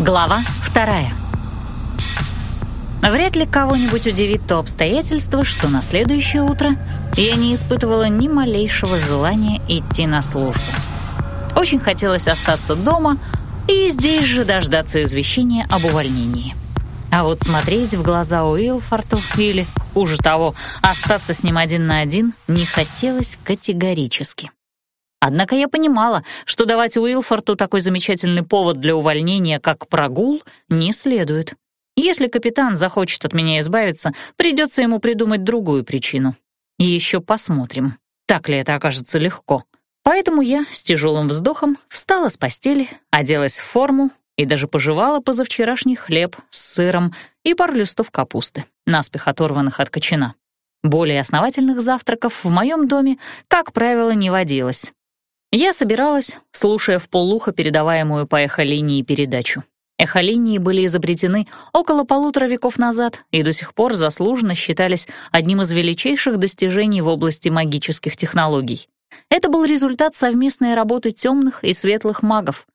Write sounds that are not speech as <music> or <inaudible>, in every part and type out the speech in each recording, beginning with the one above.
Глава вторая. Вряд ли кого-нибудь удивит то обстоятельство, что на следующее утро я не испытывала ни малейшего желания идти на службу. Очень хотелось остаться дома и здесь же дождаться извещения об увольнении. А вот смотреть в глаза Уилфорту или, хуже того, остаться с ним один на один не хотелось категорически. Однако я понимала, что давать Уилфорту такой замечательный повод для увольнения, как прогул, не следует. Если капитан захочет от меня избавиться, придется ему придумать другую причину. И еще посмотрим, так ли это окажется легко. Поэтому я с тяжелым вздохом встала с постели, оделась в форму и даже пожевала позавчерашний хлеб с сыром и пару листов капусты, наспех оторванных от кочана. Более основательных завтраков в моем доме, как правило, не водилось. Я собиралась, слушая в полухо передаваемую по эхолинии передачу. Эхолинии были изобретены около полутора веков назад и до сих пор заслуженно считались одним из величайших достижений в области магических технологий. Это был результат совместной работы темных и светлых магов.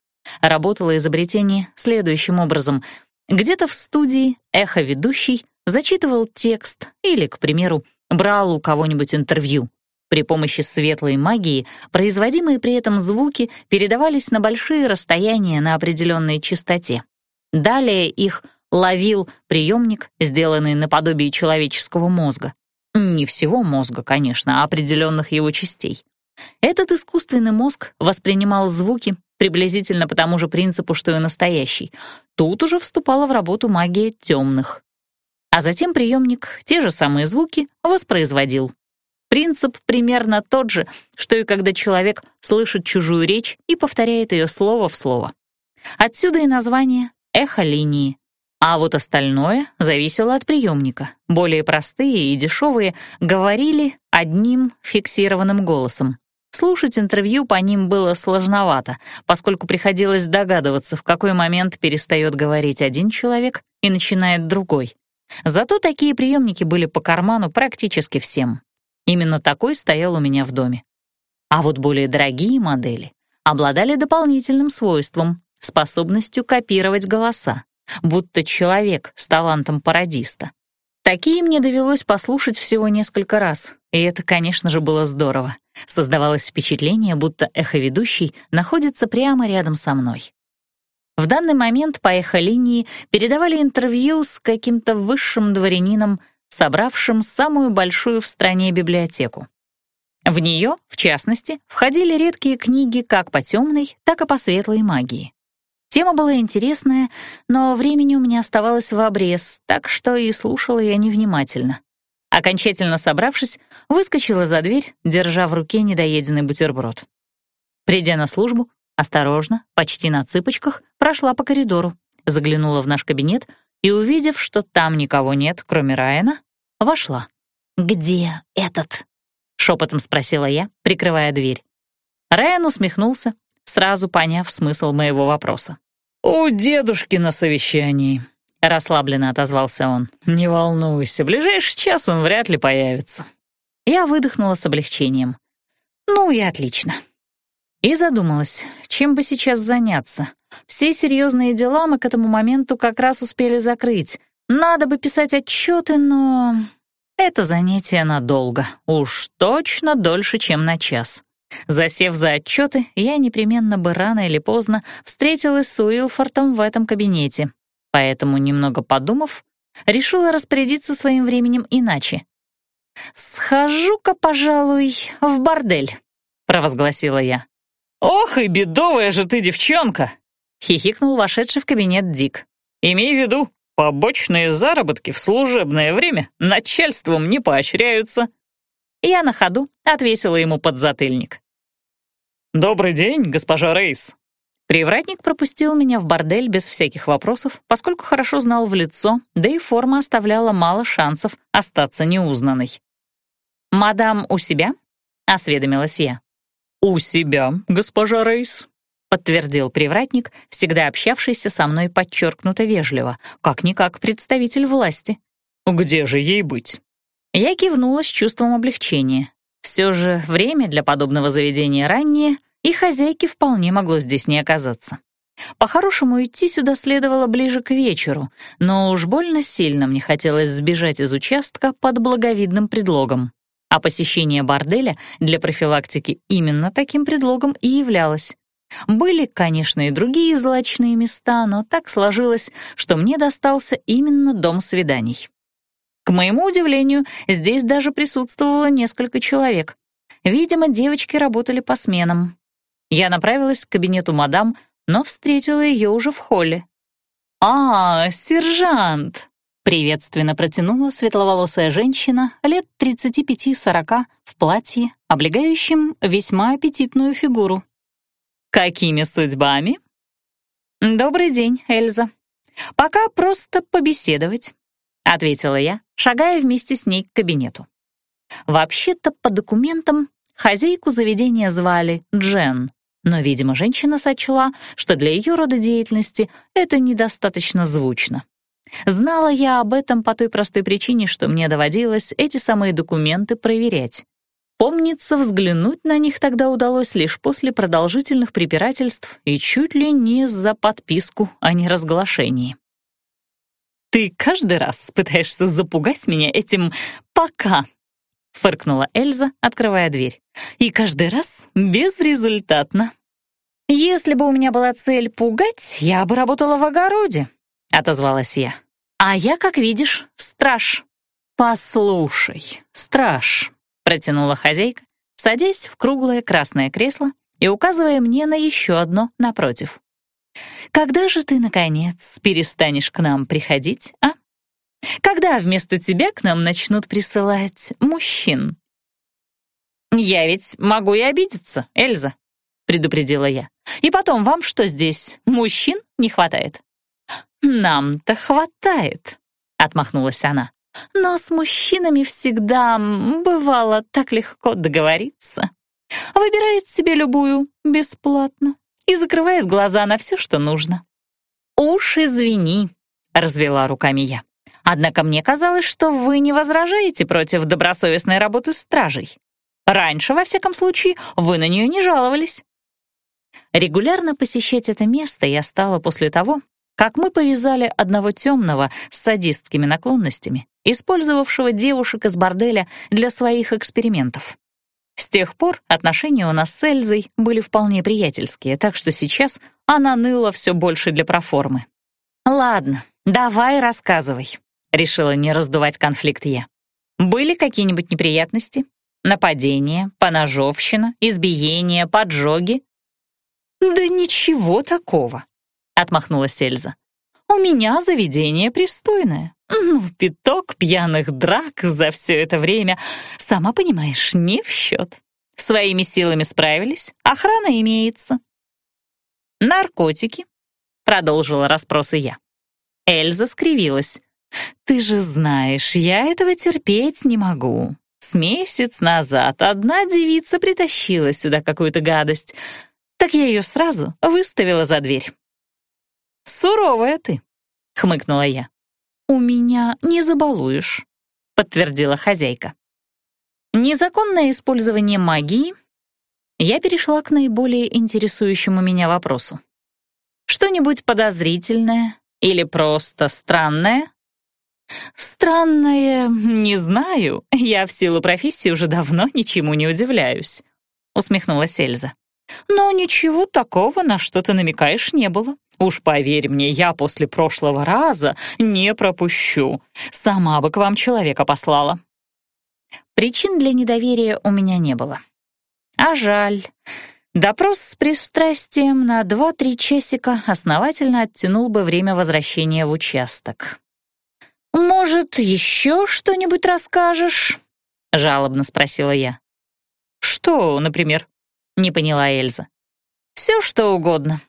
Работало изобретение следующим образом. Где-то в студии эхо-ведущий зачитывал текст или, к примеру, брал у кого-нибудь интервью. При помощи светлой магии производимые при этом звуки передавались на большие расстояния на определенной частоте. Далее их ловил приемник, сделанный наподобие человеческого мозга. Не всего мозга, конечно, а определенных его частей. Этот искусственный мозг воспринимал звуки приблизительно по тому же принципу, что и настоящий. Тут уже вступала в работу магия темных. А затем приемник те же самые звуки воспроизводил. Принцип примерно тот же, что и когда человек слышит чужую речь и повторяет ее слово в слово. Отсюда и название эхолинии. А вот остальное зависело от приемника. Более простые и дешевые говорили одним фиксированным голосом. Слушать интервью по ним было сложновато, поскольку приходилось догадываться, в какой момент перестает говорить один человек и начинает другой. Зато такие приемники были по карману практически всем. Именно такой стоял у меня в доме. А вот более дорогие модели обладали дополнительным свойством — способностью копировать голоса, будто человек с талантом пародиста. Такие мне довелось послушать всего несколько раз, и это, конечно же, было здорово. Создавалось впечатление, будто эховедущий находится прямо рядом со мной. В данный момент по эхолинии передавали интервью с каким-то высшим дворянином собравшим самую большую в стране библиотеку. В нее, в частности, входили редкие книги как по темной, так и по светлой магии. Тема была интересная, но времени у меня оставалось в обрез, так что и слушала я невнимательно. Окончательно собравшись, выскочила за дверь, держа в руке недоеденный бутерброд. Придя на службу, осторожно, почти на цыпочках, прошла по коридору, заглянула в наш кабинет и, увидев, что там никого нет, кроме Райана, Вошла. «Где этот?» — шепотом спросила я, прикрывая дверь. Райан усмехнулся, сразу поняв смысл моего вопроса. «У дедушки на совещании», — расслабленно отозвался он. «Не волнуйся, в ближайший час он вряд ли появится». Я выдохнула с облегчением. «Ну и отлично». И задумалась, чем бы сейчас заняться. Все серьезные дела мы к этому моменту как раз успели закрыть, надо бы писать отчеты, но это занятие надолго, уж точно дольше, чем на час. Засев за отчеты, я непременно бы рано или поздно встретилась с Уилфортом в этом кабинете. Поэтому, немного подумав, решила распорядиться своим временем иначе. «Схожу-ка, пожалуй, в бордель», — провозгласила я. «Ох и бедовая же ты девчонка!» — хихикнул вошедший в кабинет Дик. «Имей в виду, Побочные заработки в служебное время начальством не поощряются. Я на ходу отвесила ему подзатыльник. «Добрый день, госпожа Рейс». Привратник пропустил меня в бордель без всяких вопросов, поскольку хорошо знал в лицо, да и форма оставляла мало шансов остаться неузнанной. «Мадам у себя?» — осведомилась я. «У себя, госпожа Рейс», — подтвердил привратник, всегда общавшийся со мной подчеркнуто вежливо, как-никак представитель власти. «Где же ей быть?» Я кивнула с чувством облегчения. Все же время для подобного заведения раннее, и хозяйки вполне могло здесь не оказаться. По-хорошему, идти сюда следовало ближе к вечеру, но уж больно сильно мне хотелось сбежать из участка под благовидным предлогом. А посещение борделя для профилактики именно таким предлогом и являлось. Были, конечно, и другие злачные места, но так сложилось, что мне достался именно дом свиданий. К моему удивлению, здесь даже присутствовало несколько человек. Видимо, девочки работали по сменам. Я направилась к кабинету мадам, но встретила ее уже в холле. «А, сержант!» — приветственно протянула светловолосая женщина лет 35-40 в платье, облегающем весьма аппетитную фигуру. «Какими судьбами?» «Добрый день, Эльза. Пока просто побеседовать», — ответила я, шагая вместе с ней к кабинету. Вообще-то, по документам, хозяйку заведения звали Джен, но, видимо, женщина сочла, что для ее рода деятельности это недостаточно звучно. Знала я об этом по той простой причине, что мне доводилось эти самые документы проверять. Помнится, взглянуть на них тогда удалось лишь после продолжительных препирательств и чуть ли не за подписку о неразглашении. «Ты каждый раз пытаешься запугать меня этим «пока», — фыркнула Эльза, открывая дверь. «И каждый раз безрезультатно». «Если бы у меня была цель пугать, я бы работала в огороде», — отозвалась я. «А я, как видишь, страж». «Послушай, страж», — протянула хозяйка, садясь в круглое красное кресло и указывая мне на еще одно напротив. «Когда же ты, наконец, перестанешь к нам приходить, а?» Когда вместо тебя к нам начнут присылать мужчин?» «Я ведь могу и обидеться, Эльза», — предупредила я. «И потом, вам что здесь, мужчин не хватает?» «Нам-то хватает», — отмахнулась она. «Но с мужчинами всегда бывало так легко договориться. Выбирает себе любую бесплатно и закрывает глаза на все, что нужно». «Уж извини», — развела руками я. Однако мне казалось, что вы не возражаете против добросовестной работы стражей. Раньше, во всяком случае, вы на нее не жаловались. Регулярно посещать это место я стала после того, как мы повязали одного темного с садистскими наклонностями, использовавшего девушек из борделя для своих экспериментов. С тех пор отношения у нас с Эльзой были вполне приятельские, так что сейчас она ныла все больше для проформы. «Ладно, давай рассказывай», Решила не раздувать конфликт я. Были какие-нибудь неприятности? Нападения, поножовщина, избиения, поджоги? «Да ничего такого», — отмахнулась Эльза. «У меня заведение пристойное. Ну, пяток пьяных драк за все это время, сама понимаешь, не в счет. Своими силами справились, охрана имеется». «Наркотики?» — продолжила расспросы я. Эльза скривилась. «Ты же знаешь, я этого терпеть не могу. С месяц назад одна девица притащила сюда какую-то гадость, так я ее сразу выставила за дверь». «Суровая ты», — хмыкнула я. «У меня не забалуешь», — подтвердила хозяйка. Незаконное использование магии. Я перешла к наиболее интересующему меня вопросу. Что-нибудь подозрительное или просто странное? «Странное, не знаю. Я в силу профессии уже давно ничему не удивляюсь», — усмехнулась Эльза. «Но ничего такого, на что ты намекаешь, не было. Уж поверь мне, я после прошлого раза не пропущу. Сама бы к вам человека послала». Причин для недоверия у меня не было. А жаль. Допрос с пристрастием на два-три часика основательно оттянул бы время возвращения в участок. «Может, еще что-нибудь расскажешь?» — жалобно спросила я. «Что, например?» — не поняла Эльза. «Все, что угодно».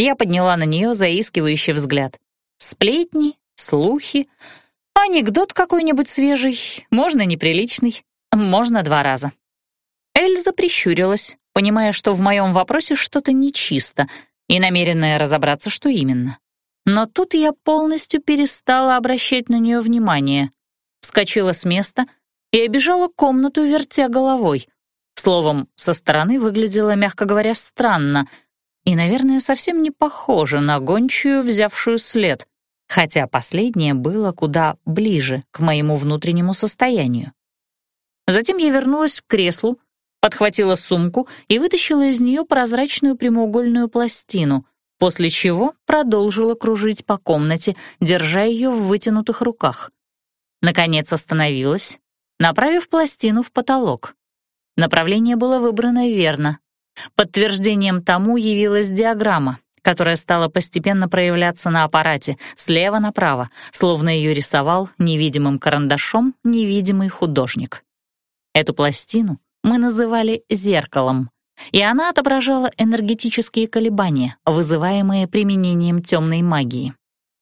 Я подняла на нее заискивающий взгляд. «Сплетни, слухи, анекдот какой-нибудь свежий, можно неприличный, можно два раза». Эльза прищурилась, понимая, что в моем вопросе что-то нечисто, и намеренная разобраться, что именно. Но тут я полностью перестала обращать на нее внимание. Вскочила с места и обежала комнату, вертя головой. Словом, со стороны выглядело, мягко говоря, странно. И, наверное, совсем не похожа на гончую, взявшую след, хотя последнее было куда ближе к моему внутреннему состоянию. Затем я вернулась к креслу, подхватила сумку и вытащила из нее прозрачную прямоугольную пластину, после чего продолжила кружить по комнате, держа ее в вытянутых руках. Наконец остановилась, направив пластину в потолок. Направление было выбрано верно. Подтверждением тому явилась диаграмма, которая стала постепенно проявляться на аппарате слева направо, словно ее рисовал невидимым карандашом невидимый художник. Эту пластину мы называли «зеркалом», и она отображала энергетические колебания, вызываемые применением темной магии.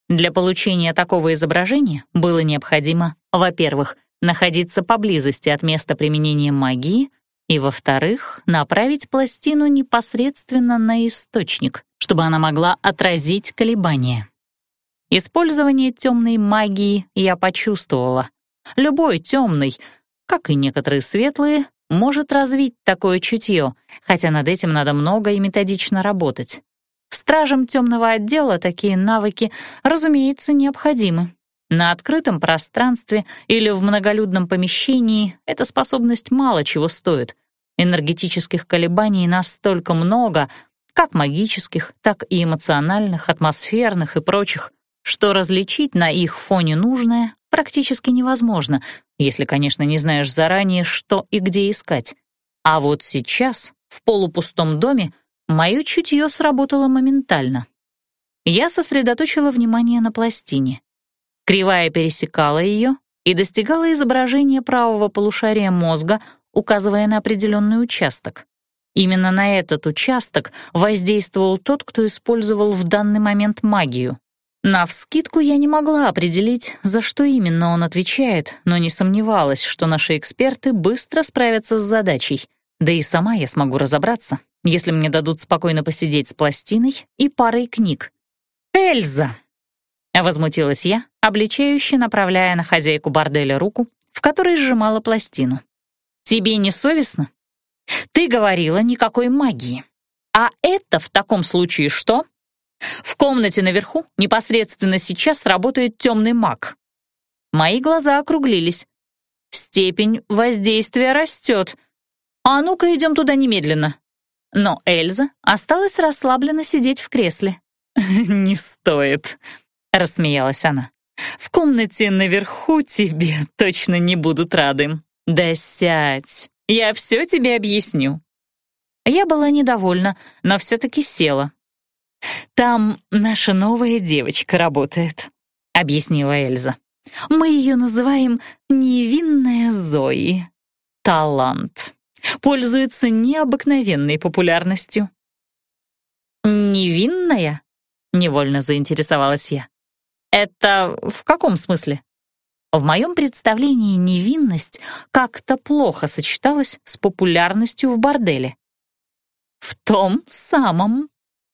Для получения такого изображения было необходимо, во-первых, находиться поблизости от места применения магии, и, во-вторых, направить пластину непосредственно на источник, чтобы она могла отразить колебания. Использование темной магии я почувствовала. Любой темный, как и некоторые светлые, может развить такое чутье, хотя над этим надо много и методично работать. Стражам темного отдела такие навыки, разумеется, необходимы. На открытом пространстве или в многолюдном помещении эта способность мало чего стоит. Энергетических колебаний настолько много, как магических, так и эмоциональных, атмосферных и прочих, что различить на их фоне нужное практически невозможно, если, конечно, не знаешь заранее, что и где искать. А вот сейчас, в полупустом доме, мое чутье сработало моментально. Я сосредоточила внимание на пластине. Кривая пересекала ее и достигала изображения правого полушария мозга, указывая на определенный участок. Именно на этот участок воздействовал тот, кто использовал в данный момент магию. Навскидку я не могла определить, за что именно он отвечает, но не сомневалась, что наши эксперты быстро справятся с задачей. Да и сама я смогу разобраться, если мне дадут спокойно посидеть с пластиной и парой книг. «Эльза!» — возмутилась я, обличающе направляя на хозяйку борделя руку, в которой сжимала пластину. «Тебе не совестно? Ты говорила никакой магии. А это в таком случае что?» В комнате наверху непосредственно сейчас работает темный маг. Мои глаза округлились. Степень воздействия растет. А ну-ка, идем туда немедленно. Но Эльза осталась расслабленно сидеть в кресле. <laughs> «Не стоит», — рассмеялась она. «В комнате наверху тебе точно не будут рады. Да сядь, я все тебе объясню». Я была недовольна, но все-таки села, «Там наша новая девочка работает», — объяснила Эльза. «Мы ее называем невинная Зои. Талант. Пользуется необыкновенной популярностью». «Невинная?» — невольно заинтересовалась я. «Это в каком смысле?» В моем представлении невинность как-то плохо сочеталась с популярностью в борделе. «В том самом»,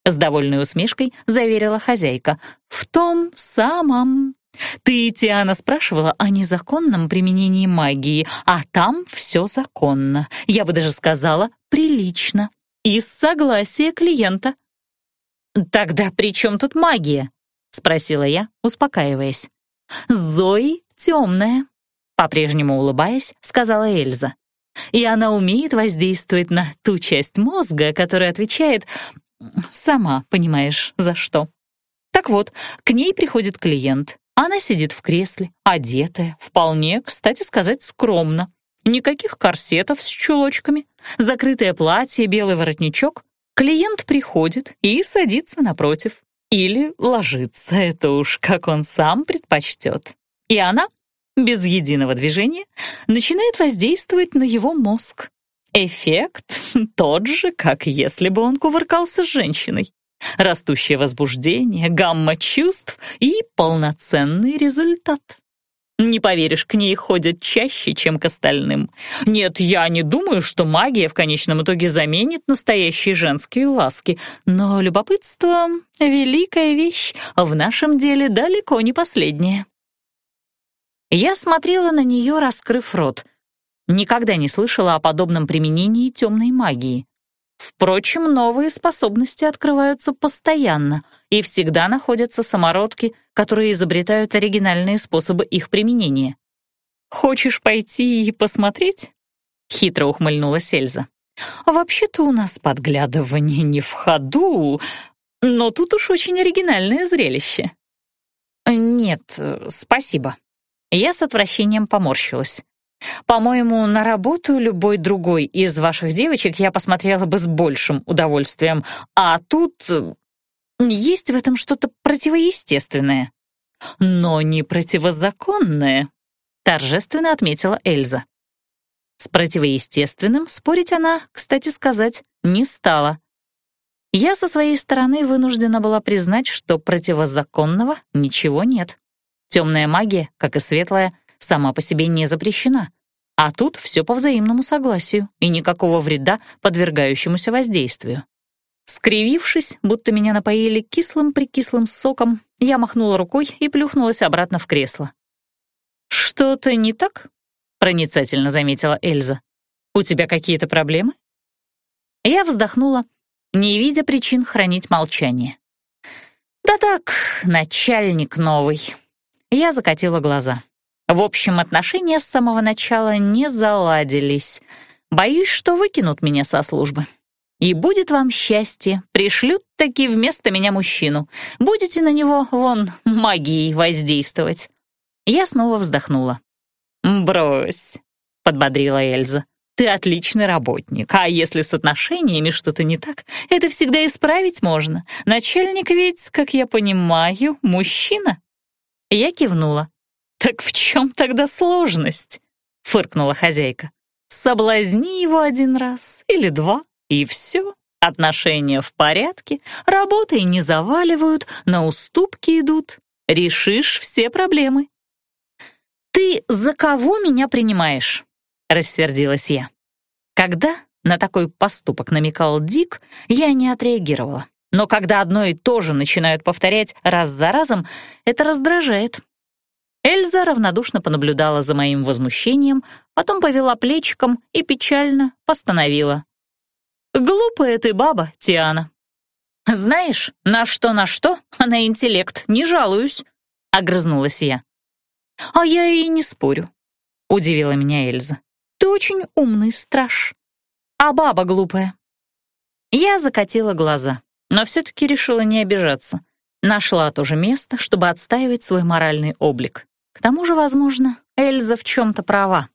с довольной усмешкой заверила хозяйка. «В том самом. Ты, Тиана, спрашивала о незаконном применении магии, а там все законно. Я бы даже сказала, прилично. И с согласия клиента». «Тогда при чем тут магия?» — спросила я, успокаиваясь. «Зои темная», — по-прежнему улыбаясь, сказала Эльза. «И она умеет воздействовать на ту часть мозга, которая отвечает Сама понимаешь, за что. Так вот, к ней приходит клиент. Она сидит в кресле, одетая, вполне, кстати сказать, скромно. Никаких корсетов с чулочками, закрытое платье, белый воротничок. Клиент приходит и садится напротив. Или ложится, это уж как он сам предпочтет. И она, без единого движения, начинает воздействовать на его мозг. Эффект <laughs> тот же, как если бы он кувыркался с женщиной. Растущее возбуждение, гамма чувств и полноценный результат. Не поверишь, к ней ходят чаще, чем к остальным. Нет, я не думаю, что магия в конечном итоге заменит настоящие женские ласки, но любопытство — великая вещь, в нашем деле далеко не последняя. Я смотрела на нее, раскрыв рот — Никогда не слышала о подобном применении темной магии. Впрочем, новые способности открываются постоянно, и всегда находятся самородки, которые изобретают оригинальные способы их применения. «Хочешь пойти и посмотреть?» — хитро ухмыльнулась Эльза. «Вообще-то у нас подглядывание не в ходу, но тут уж очень оригинальное зрелище». «Нет, спасибо». Я с отвращением поморщилась. По-моему, на работу любой другой из ваших девочек я посмотрела бы с большим удовольствием, а тут есть в этом что-то противоестественное. Но не противозаконное, торжественно отметила Эльза. С противоестественным спорить она, кстати сказать, не стала. Я со своей стороны вынуждена была признать, что противозаконного ничего нет. Темная магия, как и светлая, сама по себе не запрещена. А тут все по взаимному согласию и никакого вреда подвергающемуся воздействию. Скривившись, будто меня напоили кислым-прикислым соком, я махнула рукой и плюхнулась обратно в кресло. «Что-то не так?» — проницательно заметила Эльза. «У тебя какие-то проблемы?» Я вздохнула, не видя причин хранить молчание. «Да так, начальник новый». Я закатила глаза. В общем, отношения с самого начала не заладились. Боюсь, что выкинут меня со службы. И будет вам счастье, пришлют таки вместо меня мужчину. Будете на него, вон, магией воздействовать». Я снова вздохнула. «Брось», — подбодрила Эльза. «Ты отличный работник, а если с отношениями что-то не так, это всегда исправить можно. Начальник ведь, как я понимаю, мужчина». Я кивнула. «Так в чем тогда сложность?» — фыркнула хозяйка. «Соблазни его один раз или два, и все. Отношения в порядке, работой не заваливают, на уступки идут. Решишь все проблемы». «Ты за кого меня принимаешь?» — рассердилась я. Когда на такой поступок намекал Дик, я не отреагировала. Но когда одно и то же начинают повторять раз за разом, это раздражает. Эльза равнодушно понаблюдала за моим возмущением, потом повела плечиком и печально постановила. «Глупая ты баба, Тиана. Знаешь, на что на что, а на интеллект не жалуюсь», — огрызнулась я. «А я и не спорю», — удивила меня Эльза. «Ты очень умный страж, а баба глупая». Я закатила глаза, но все-таки решила не обижаться. Нашла то же место, чтобы отстаивать свой моральный облик. К тому же, возможно, Эльза в чем-то права.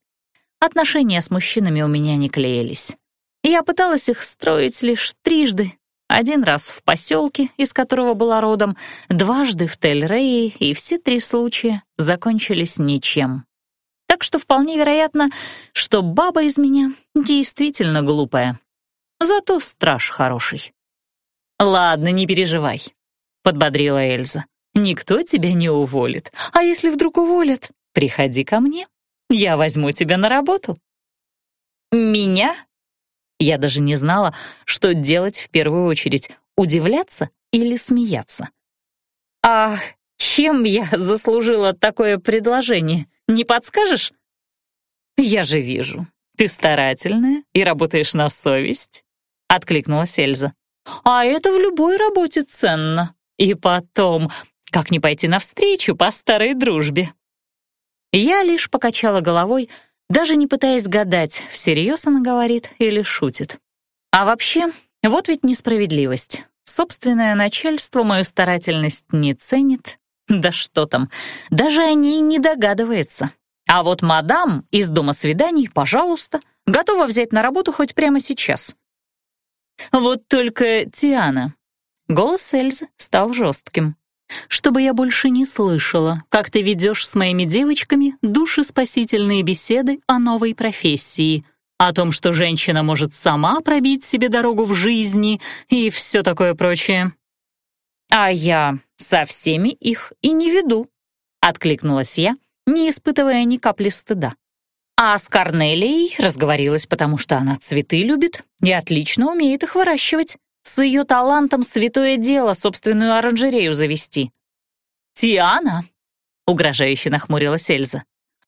Отношения с мужчинами у меня не клеились. Я пыталась их строить лишь трижды. Один раз в поселке, из которого была родом, дважды в Тель-Рее, и все три случая закончились ничем. Так что вполне вероятно, что баба из меня действительно глупая. Зато страж хороший. «Ладно, не переживай», — подбодрила Эльза. Никто тебя не уволит. А если вдруг уволят, приходи ко мне. Я возьму тебя на работу». «Меня?» Я даже не знала, что делать в первую очередь — удивляться или смеяться. «А чем я <laughs> заслужила такое предложение, не подскажешь?» «Я же вижу, ты старательная и работаешь на совесть», — откликнулась Эльза. «А это в любой работе ценно. И потом, как не пойти навстречу по старой дружбе? Я лишь покачала головой, даже не пытаясь гадать, всерьез она говорит или шутит. А вообще, вот ведь несправедливость. Собственное начальство мою старательность не ценит. Да что там, даже о ней не догадывается. А вот мадам из дома свиданий, пожалуйста, готова взять на работу хоть прямо сейчас. Вот только Тиана. Голос Эльзы стал жестким чтобы я больше не слышала, как ты ведешь с моими девочками душеспасительные беседы о новой профессии, о том, что женщина может сама пробить себе дорогу в жизни и все такое прочее. «А я со всеми их и не веду», — откликнулась я, не испытывая ни капли стыда. А с Корнелией разговорилась, потому что она цветы любит и отлично умеет их выращивать. С ее талантом святое дело собственную оранжерею завести. «Тиана!» — угрожающе нахмурилась Эльза.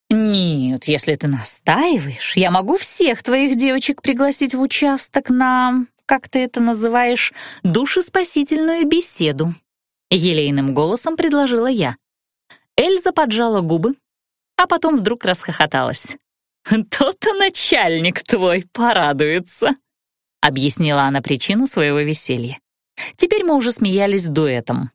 «Нет, если ты настаиваешь, я могу всех твоих девочек пригласить в участок на... как ты это называешь, душеспасительную беседу», — елейным голосом предложила я. Эльза поджала губы, а потом вдруг расхохоталась. «То-то начальник твой порадуется», — объяснила она причину своего веселья. Теперь мы уже смеялись дуэтом.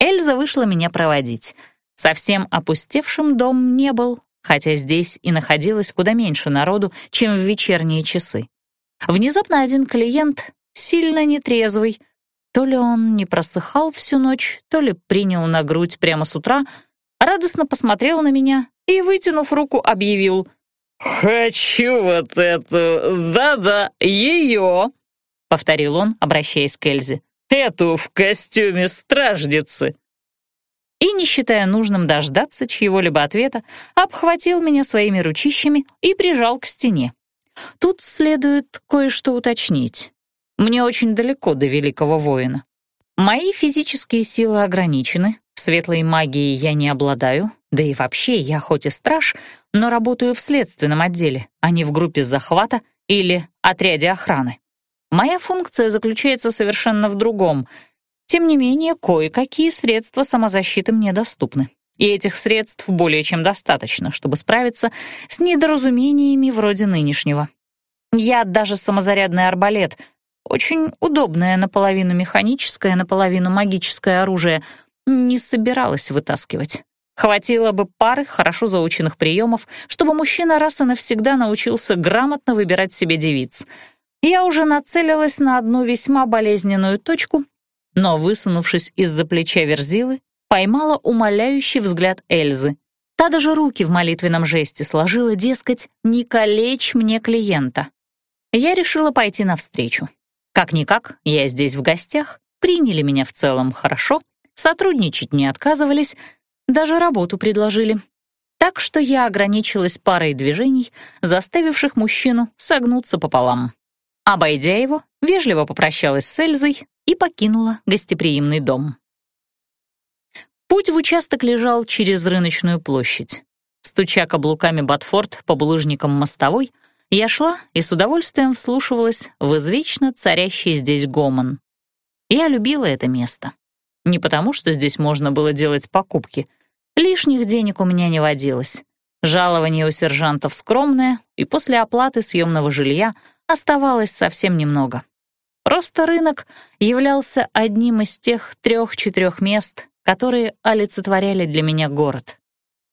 Эльза вышла меня проводить. Совсем опустевшим дом не был, хотя здесь и находилось куда меньше народу, чем в вечерние часы. Внезапно один клиент, сильно нетрезвый, то ли он не просыхал всю ночь, то ли принял на грудь прямо с утра, радостно посмотрел на меня и, вытянув руку, объявил «Хочу вот эту, да-да, ее!» — повторил он, обращаясь к Эльзе. «Эту в костюме стражницы!» И, не считая нужным дождаться чьего-либо ответа, обхватил меня своими ручищами и прижал к стене. Тут следует кое-что уточнить. Мне очень далеко до великого воина. Мои физические силы ограничены, светлой магией я не обладаю, да и вообще я хоть и страж, но работаю в следственном отделе, а не в группе захвата или отряде охраны. Моя функция заключается совершенно в другом. Тем не менее, кое-какие средства самозащиты мне доступны. И этих средств более чем достаточно, чтобы справиться с недоразумениями вроде нынешнего. Я даже самозарядный арбалет очень удобное наполовину механическое, наполовину магическое оружие. Не собиралась вытаскивать. Хватило бы пары хорошо заученных приемов, чтобы мужчина раз и навсегда научился грамотно выбирать себе девиц. Я уже нацелилась на одну весьма болезненную точку, но, высунувшись из-за плеча Верзилы, поймала умоляющий взгляд Эльзы. Та даже руки в молитвенном жесте сложила, дескать, «Не калечь мне клиента». Я решила пойти навстречу. Как-никак, я здесь в гостях, приняли меня в целом хорошо, сотрудничать не отказывались, даже работу предложили. Так что я ограничилась парой движений, заставивших мужчину согнуться пополам. Обойдя его, вежливо попрощалась с Эльзой и покинула гостеприимный дом. Путь в участок лежал через рыночную площадь. Стуча каблуками Батфорд по булыжникам мостовой, я шла и с удовольствием вслушивалась в извечно царящий здесь гомон. Я любила это место. Не потому, что здесь можно было делать покупки. Лишних денег у меня не водилось. Жалование у сержантов скромное, и после оплаты съемного жилья оставалось совсем немного. Просто рынок являлся одним из тех трех-четырех мест, которые олицетворяли для меня город.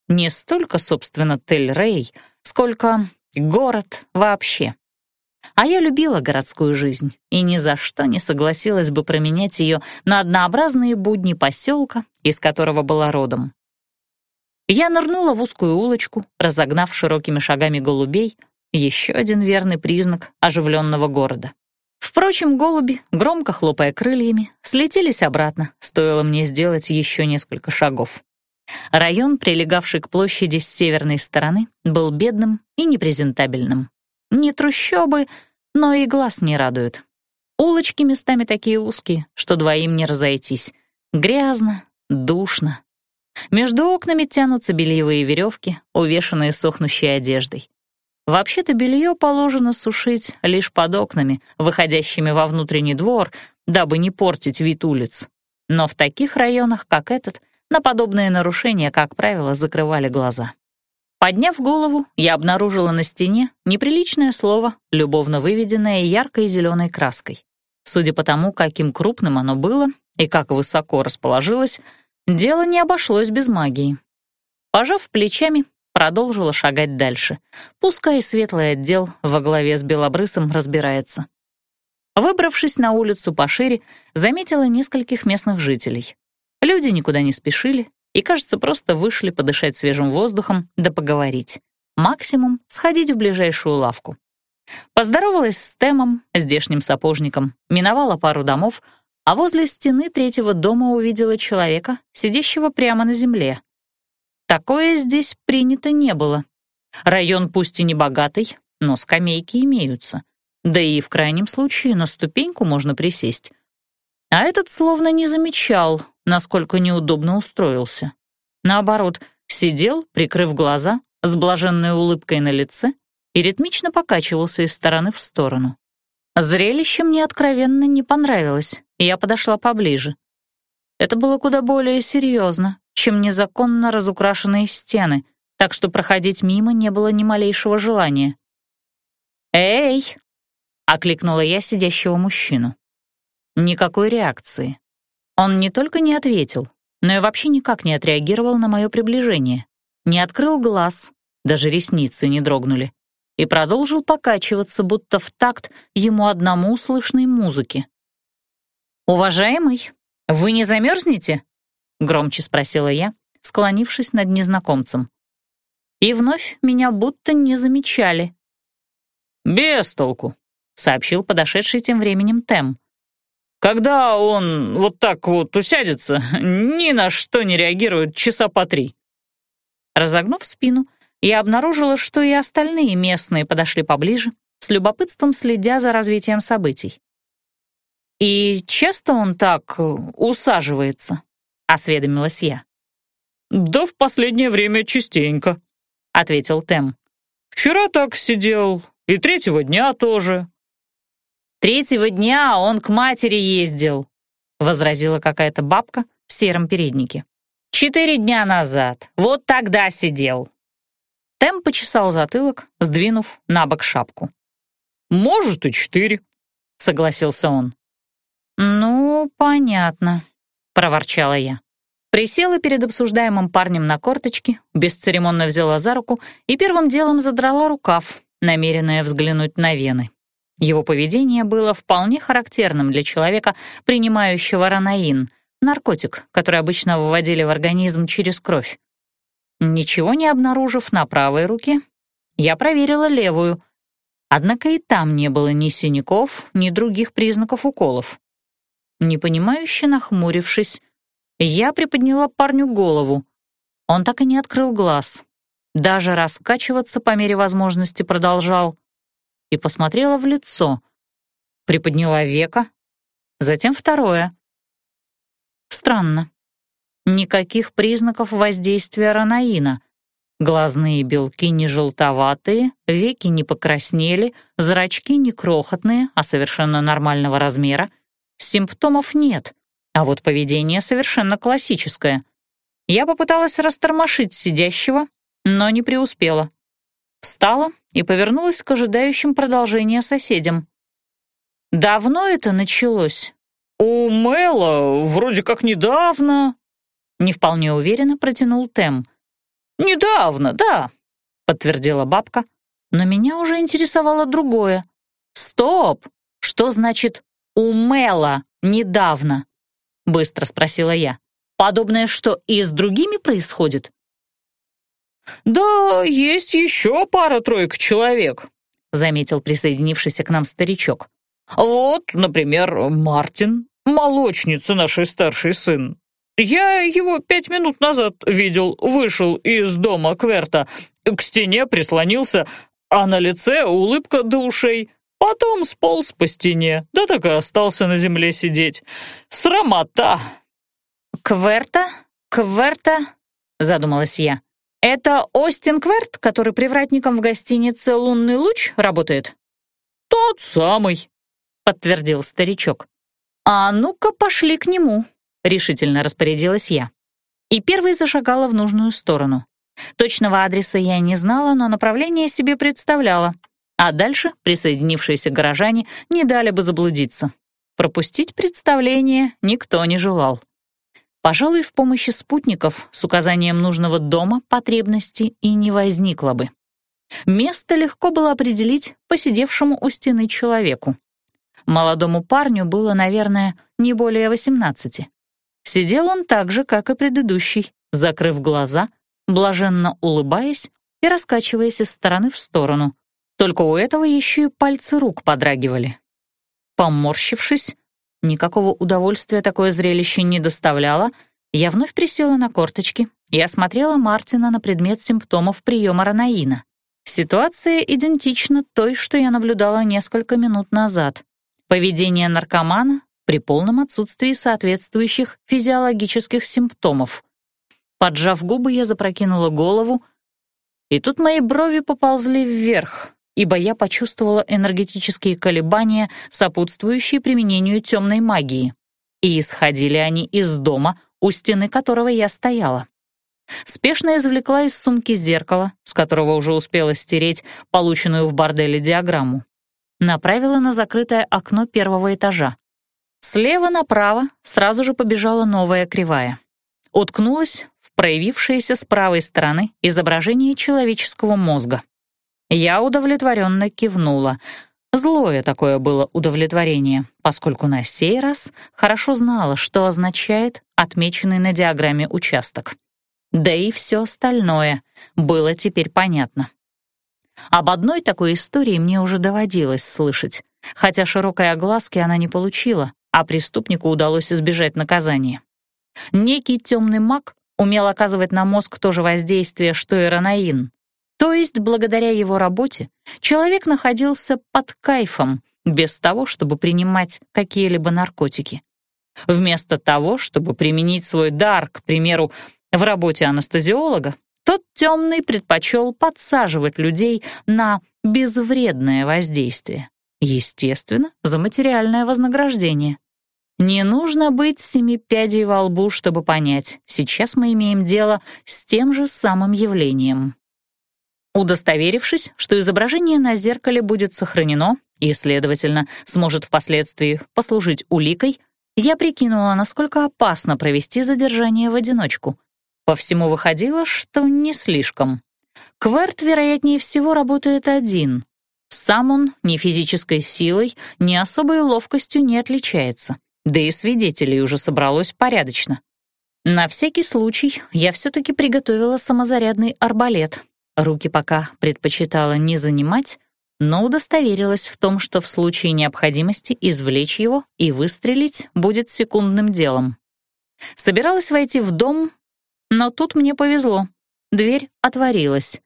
Не столько, собственно, Тель-Рей, сколько Город вообще. А я любила городскую жизнь и ни за что не согласилась бы променять ее на однообразные будни поселка, из которого была родом. Я нырнула в узкую улочку, разогнав широкими шагами голубей, еще один верный признак оживленного города. Впрочем, голуби, громко хлопая крыльями, слетелись обратно, стоило мне сделать еще несколько шагов. Район, прилегавший к площади с северной стороны, был бедным и непрезентабельным. Не трущобы, но и глаз не радует. Улочки местами такие узкие, что двоим не разойтись. Грязно, душно. Между окнами тянутся бельевые веревки, увешанные сохнущей одеждой. Вообще-то белье положено сушить лишь под окнами, выходящими во внутренний двор, дабы не портить вид улиц. Но в таких районах, как этот, на подобные нарушения, как правило, закрывали глаза. Подняв голову, я обнаружила на стене неприличное слово, любовно выведенное яркой зеленой краской. Судя по тому, каким крупным оно было и как высоко расположилось, дело не обошлось без магии. Пожав плечами, продолжила шагать дальше. Пускай светлый отдел во главе с Белобрысом разбирается. Выбравшись на улицу пошире, заметила нескольких местных жителей. Люди никуда не спешили и, кажется, просто вышли подышать свежим воздухом да поговорить. Максимум — сходить в ближайшую лавку. Поздоровалась с Темом, здешним сапожником, миновала пару домов, а возле стены третьего дома увидела человека, сидящего прямо на земле. Такое здесь принято не было. Район пусть и не богатый, но скамейки имеются. Да и в крайнем случае на ступеньку можно присесть. А этот словно не замечал, насколько неудобно устроился. Наоборот, сидел, прикрыв глаза, с блаженной улыбкой на лице и ритмично покачивался из стороны в сторону. Зрелище мне откровенно не понравилось, я подошла поближе. Это было куда более серьезно, чем незаконно разукрашенные стены, так что проходить мимо не было ни малейшего желания. «Эй!» — окликнула я сидящего мужчину. Никакой реакции. Он не только не ответил, но и вообще никак не отреагировал на мое приближение. Не открыл глаз, даже ресницы не дрогнули и продолжил покачиваться, будто в такт ему одному слышной музыки. «Уважаемый, вы не замерзнете?» — громче спросила я, склонившись над незнакомцем. И вновь меня будто не замечали. «Без толку», — сообщил подошедший тем временем Тем. «Когда он вот так вот усядется, ни на что не реагирует часа по три». Разогнув спину, я обнаружила, что и остальные местные подошли поближе, с любопытством следя за развитием событий. «И часто он так э, усаживается?» — осведомилась я. «Да в последнее время частенько», — ответил Тем. «Вчера так сидел, и третьего дня тоже». «Третьего дня он к матери ездил», — возразила какая-то бабка в сером переднике. «Четыре дня назад. Вот тогда сидел. Тем почесал затылок, сдвинув на бок шапку. «Может, и четыре», — согласился он. «Ну, понятно», — проворчала я. Присела перед обсуждаемым парнем на корточки, бесцеремонно взяла за руку и первым делом задрала рукав, намеренная взглянуть на вены. Его поведение было вполне характерным для человека, принимающего ранаин, наркотик, который обычно вводили в организм через кровь. Ничего не обнаружив на правой руке, я проверила левую, однако и там не было ни синяков, ни других признаков уколов. Непонимающе нахмурившись, я приподняла парню голову. Он так и не открыл глаз. Даже раскачиваться по мере возможности продолжал. И посмотрела в лицо. Приподняла века, затем второе. Странно. Никаких признаков воздействия ранаина. Глазные белки не желтоватые, веки не покраснели, зрачки не крохотные, а совершенно нормального размера. Симптомов нет, а вот поведение совершенно классическое. Я попыталась растормошить сидящего, но не преуспела. Встала и повернулась к ожидающим продолжения соседям. «Давно это началось?» «У Мэла вроде как недавно», не вполне уверенно протянул Тем. «Недавно, да», — подтвердила бабка, но меня уже интересовало другое. «Стоп! Что значит «умела недавно»?» — быстро спросила я. «Подобное что и с другими происходит?» «Да, есть еще пара-тройка человек», — заметил присоединившийся к нам старичок. «Вот, например, Мартин, молочница нашей старший сын. «Я его пять минут назад видел, вышел из дома Кверта, к стене прислонился, а на лице улыбка до ушей. Потом сполз по стене, да так и остался на земле сидеть. Срамота!» «Кверта? Кверта?» — задумалась я. «Это Остин Кверт, который привратником в гостинице «Лунный луч» работает?» «Тот самый», — подтвердил старичок. «А ну-ка, пошли к нему», решительно распорядилась я. И первой зашагала в нужную сторону. Точного адреса я не знала, но направление себе представляла. А дальше присоединившиеся горожане не дали бы заблудиться. Пропустить представление никто не желал. Пожалуй, в помощи спутников с указанием нужного дома потребности и не возникло бы. Место легко было определить посидевшему у стены человеку. Молодому парню было, наверное, не более восемнадцати. Сидел он так же, как и предыдущий, закрыв глаза, блаженно улыбаясь и раскачиваясь из стороны в сторону. Только у этого еще и пальцы рук подрагивали. Поморщившись, никакого удовольствия такое зрелище не доставляло, я вновь присела на корточки и осмотрела Мартина на предмет симптомов приема ранаина. Ситуация идентична той, что я наблюдала несколько минут назад. Поведение наркомана при полном отсутствии соответствующих физиологических симптомов. Поджав губы, я запрокинула голову, и тут мои брови поползли вверх, ибо я почувствовала энергетические колебания, сопутствующие применению темной магии. И исходили они из дома, у стены которого я стояла. Спешно извлекла из сумки зеркало, с которого уже успела стереть полученную в борделе диаграмму. Направила на закрытое окно первого этажа. Слева направо сразу же побежала новая кривая. Уткнулась в проявившееся с правой стороны изображение человеческого мозга. Я удовлетворенно кивнула. Злое такое было удовлетворение, поскольку на сей раз хорошо знала, что означает отмеченный на диаграмме участок. Да и все остальное было теперь понятно. Об одной такой истории мне уже доводилось слышать, хотя широкой огласки она не получила, а преступнику удалось избежать наказания. Некий темный маг умел оказывать на мозг то же воздействие, что и Ранаин. То есть, благодаря его работе, человек находился под кайфом, без того, чтобы принимать какие-либо наркотики. Вместо того, чтобы применить свой дар, к примеру, в работе анестезиолога, тот темный предпочел подсаживать людей на безвредное воздействие. Естественно, за материальное вознаграждение. Не нужно быть семипядей во лбу, чтобы понять, сейчас мы имеем дело с тем же самым явлением. Удостоверившись, что изображение на зеркале будет сохранено и, следовательно, сможет впоследствии послужить уликой, я прикинула, насколько опасно провести задержание в одиночку. По всему выходило, что не слишком. Кверт, вероятнее всего, работает один. Сам он ни физической силой, ни особой ловкостью не отличается. Да и свидетелей уже собралось порядочно. На всякий случай я все-таки приготовила самозарядный арбалет. Руки пока предпочитала не занимать, но удостоверилась в том, что в случае необходимости извлечь его и выстрелить будет секундным делом. Собиралась войти в дом, но тут мне повезло. Дверь отворилась.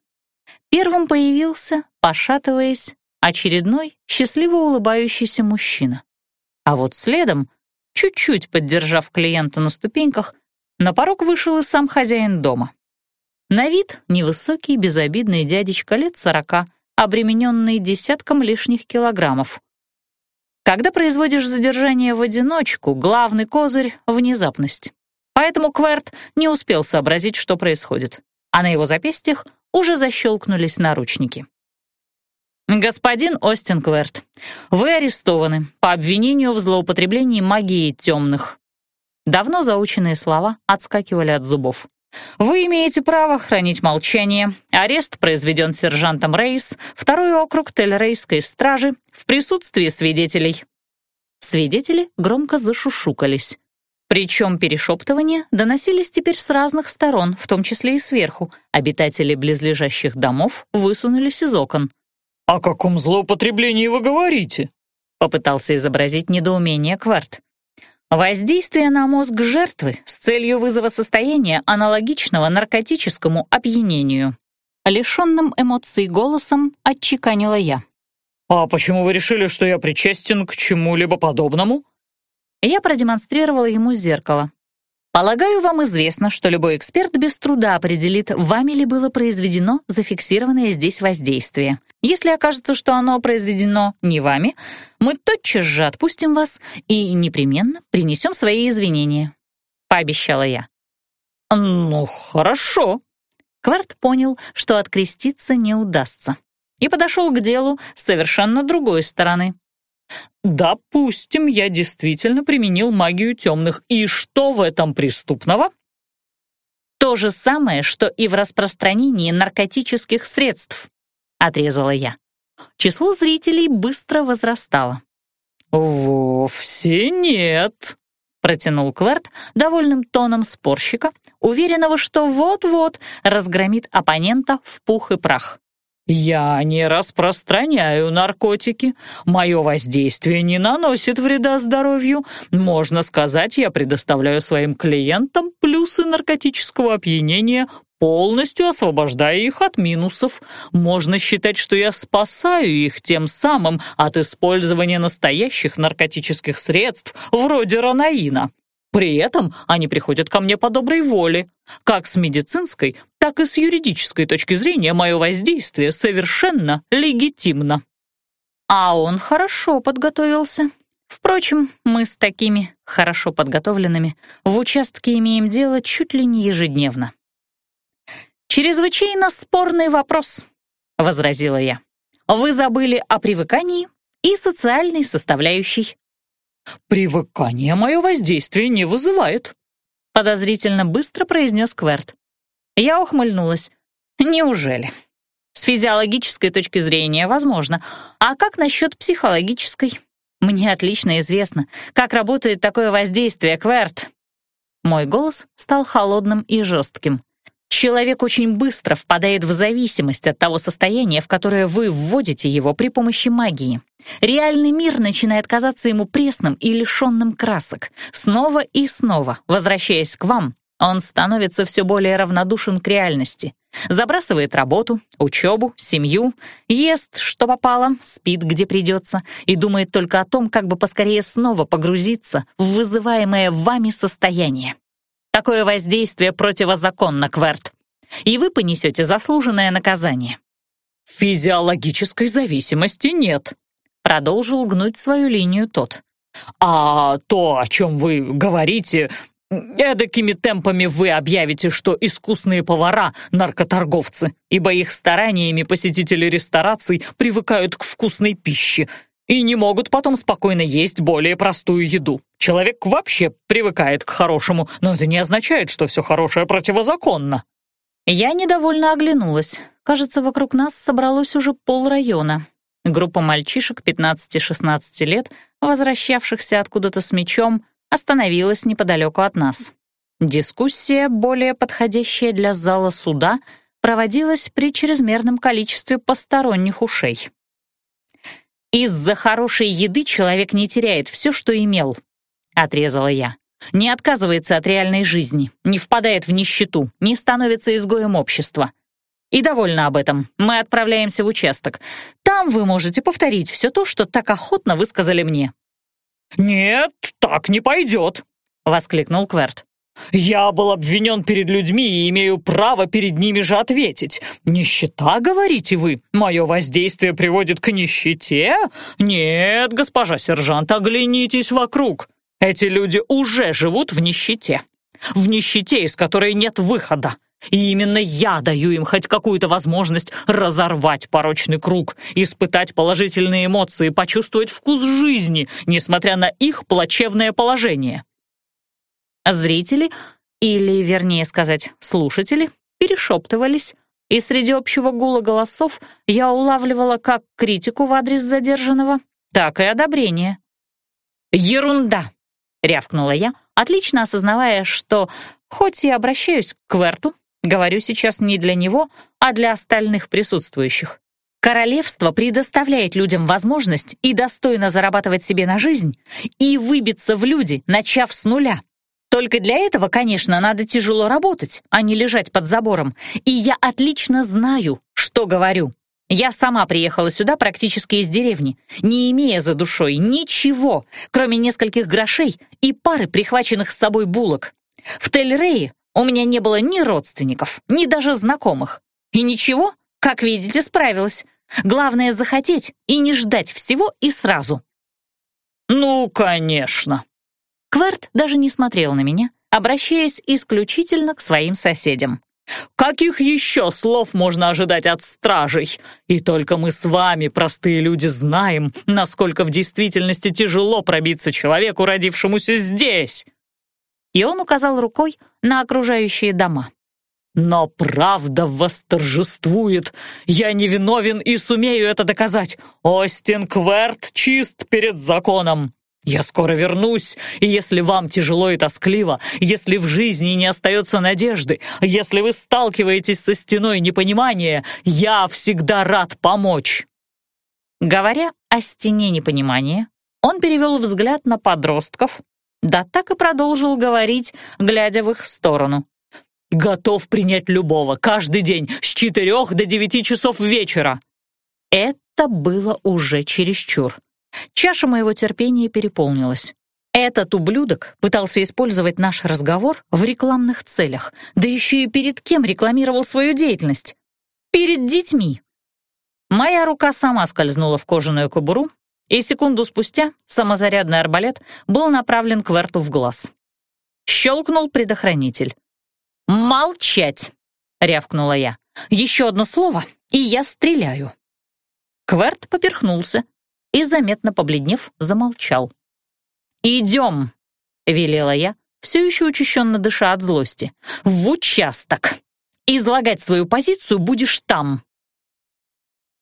Первым появился, пошатываясь, очередной счастливо улыбающийся мужчина. А вот следом Чуть-чуть поддержав клиента на ступеньках, на порог вышел и сам хозяин дома. На вид невысокий, безобидный дядечка лет сорока, обремененный десятком лишних килограммов. Когда производишь задержание в одиночку, главный козырь — внезапность. Поэтому Кверт не успел сообразить, что происходит, а на его запястьях уже защелкнулись наручники. «Господин Остин Кверт, вы арестованы по обвинению в злоупотреблении магии темных». Давно заученные слова отскакивали от зубов. «Вы имеете право хранить молчание. Арест произведен сержантом Рейс, второй округ Тель-Рейской стражи, в присутствии свидетелей». Свидетели громко зашушукались. Причем перешептывания доносились теперь с разных сторон, в том числе и сверху. Обитатели близлежащих домов высунулись из окон. «О каком злоупотреблении вы говорите?» — попытался изобразить недоумение Кварт. Воздействие на мозг жертвы с целью вызова состояния, аналогичного наркотическому опьянению. Лишенным эмоций голосом отчеканила я. «А почему вы решили, что я причастен к чему-либо подобному?» Я продемонстрировала ему зеркало. Полагаю, вам известно, что любой эксперт без труда определит, вами ли было произведено зафиксированное здесь воздействие. Если окажется, что оно произведено не вами, мы тотчас же отпустим вас и непременно принесем свои извинения», — пообещала я. «Ну, хорошо». Кварт понял, что откреститься не удастся, и подошел к делу с совершенно другой стороны. Допустим, я действительно применил магию темных. И что в этом преступного? То же самое, что и в распространении наркотических средств, отрезала я. Число зрителей быстро возрастало. «Вовсе нет», — протянул Кверт довольным тоном спорщика, уверенного, что вот-вот разгромит оппонента в пух и прах. «Я не распространяю наркотики. Мое воздействие не наносит вреда здоровью. Можно сказать, я предоставляю своим клиентам плюсы наркотического опьянения, полностью освобождая их от минусов. Можно считать, что я спасаю их тем самым от использования настоящих наркотических средств, вроде ранаина». При этом они приходят ко мне по доброй воле. Как с медицинской, так и с юридической точки зрения мое воздействие совершенно легитимно. А он хорошо подготовился. Впрочем, мы с такими хорошо подготовленными в участке имеем дело чуть ли не ежедневно. «Чрезвычайно спорный вопрос», — возразила я. «Вы забыли о привыкании и социальной составляющей». «Привыкание мое воздействие не вызывает», — подозрительно быстро произнес Кверт. Я ухмыльнулась. «Неужели?» С физиологической точки зрения возможно. А как насчет психологической? Мне отлично известно, как работает такое воздействие, Кверт. Мой голос стал холодным и жестким. Человек очень быстро впадает в зависимость от того состояния, в которое вы вводите его при помощи магии. Реальный мир начинает казаться ему пресным и лишенным красок. Снова и снова, возвращаясь к вам, он становится все более равнодушен к реальности. Забрасывает работу, учебу, семью, ест, что попало, спит, где придется, и думает только о том, как бы поскорее снова погрузиться в вызываемое вами состояние. Такое воздействие противозаконно, Кверт, и вы понесете заслуженное наказание». «Физиологической зависимости нет», — продолжил гнуть свою линию тот. «А то, о чем вы говорите, эдакими темпами вы объявите, что искусные повара — наркоторговцы, ибо их стараниями посетители рестораций привыкают к вкусной пище, и не могут потом спокойно есть более простую еду. Человек вообще привыкает к хорошему, но это не означает, что все хорошее противозаконно». Я недовольно оглянулась. Кажется, вокруг нас собралось уже полрайона. Группа мальчишек 15-16 лет, возвращавшихся откуда-то с мечом, остановилась неподалеку от нас. Дискуссия, более подходящая для зала суда, проводилась при чрезмерном количестве посторонних ушей. «Из-за хорошей еды человек не теряет все, что имел», — отрезала я. «Не отказывается от реальной жизни, не впадает в нищету, не становится изгоем общества. И довольна об этом. Мы отправляемся в участок. Там вы можете повторить все то, что так охотно высказали мне». «Нет, так не пойдет», — воскликнул Кверт. «Я был обвинен перед людьми и имею право перед ними же ответить. Нищета, говорите вы? Мое воздействие приводит к нищете? Нет, госпожа сержант, оглянитесь вокруг. Эти люди уже живут в нищете. В нищете, из которой нет выхода. И именно я даю им хоть какую-то возможность разорвать порочный круг, испытать положительные эмоции, почувствовать вкус жизни, несмотря на их плачевное положение. Зрители, или, вернее сказать, слушатели, перешептывались, и среди общего гула голосов я улавливала как критику в адрес задержанного, так и одобрение. «Ерунда!» — рявкнула я, отлично осознавая, что, хоть и обращаюсь к Кверту, говорю сейчас не для него, а для остальных присутствующих. Королевство предоставляет людям возможность и достойно зарабатывать себе на жизнь, и выбиться в люди, начав с нуля. Только для этого, конечно, надо тяжело работать, а не лежать под забором. И я отлично знаю, что говорю. Я сама приехала сюда практически из деревни, не имея за душой ничего, кроме нескольких грошей и пары прихваченных с собой булок. В Тель-Рее у меня не было ни родственников, ни даже знакомых. И ничего, как видите, справилась. Главное — захотеть и не ждать всего и сразу. «Ну, конечно», Кварт даже не смотрел на меня, обращаясь исключительно к своим соседям. «Каких еще слов можно ожидать от стражей? И только мы с вами, простые люди, знаем, насколько в действительности тяжело пробиться человеку, родившемуся здесь!» И он указал рукой на окружающие дома. «Но правда восторжествует! Я невиновен и сумею это доказать! Остин Кверт чист перед законом!» «Я скоро вернусь, и если вам тяжело и тоскливо, если в жизни не остается надежды, если вы сталкиваетесь со стеной непонимания, я всегда рад помочь». Говоря о стене непонимания, он перевел взгляд на подростков, да так и продолжил говорить, глядя в их сторону. «Готов принять любого, каждый день, с четырех до девяти часов вечера». Это было уже чересчур. Чаша моего терпения переполнилась. Этот ублюдок пытался использовать наш разговор в рекламных целях, да еще и перед кем рекламировал свою деятельность? Перед детьми. Моя рука сама скользнула в кожаную кобуру, и секунду спустя самозарядный арбалет был направлен к Верту в глаз. Щелкнул предохранитель. «Молчать!» — рявкнула я. «Еще одно слово, и я стреляю». Кверт поперхнулся и, заметно побледнев, замолчал. «Идем!» — велела я, все еще учащенно дыша от злости. «В участок! Излагать свою позицию будешь там!»